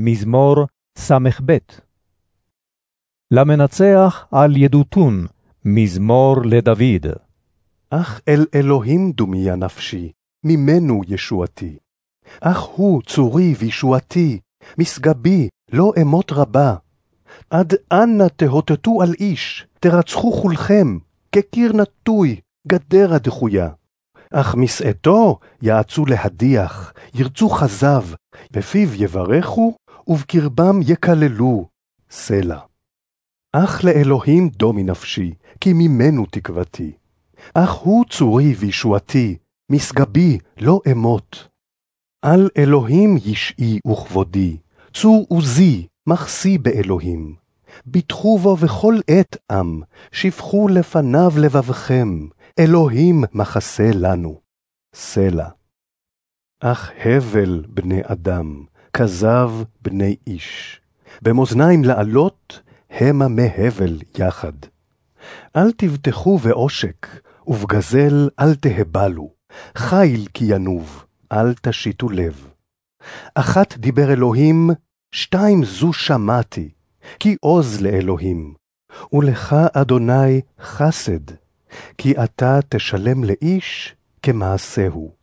מזמור ס"ב. למנצח על ידותון, מזמור לדוד. אך אל אלוהים דומיה נפשי, ממנו ישועתי. אך הוא צורי וישועתי, משגבי לא אמות רבה. עד אנה תהותתו על איש, תרצחו כולכם, כקיר נטוי, גדרה דחויה. אך משאתו יעצו להדיח, ירצו חזב, בפיו יברכו, ובקרבם יקללו, סלע. אך לאלוהים דומי נפשי, כי ממנו תקוותי. אך הוא צורי וישועתי, משגבי לא אמות. על אלוהים ישעי וכבודי, צור עוזי, מחסי באלוהים. ביטחו בו בכל עת עם, שפכו לפניו לבבכם, אלוהים מחסה לנו. סלע. אך הבל בני אדם, כזב בני איש. במאזניים לעלות, המה מהבל יחד. אל תבטחו בעושק, ובגזל אל תהבלו. חיל כי ינוב, אל תשיתו לב. אחת דיבר אלוהים, שתיים זו שמעתי, כי עוז לאלוהים. ולך, אדוני, חסד, כי אתה תשלם לאיש כמעשהו.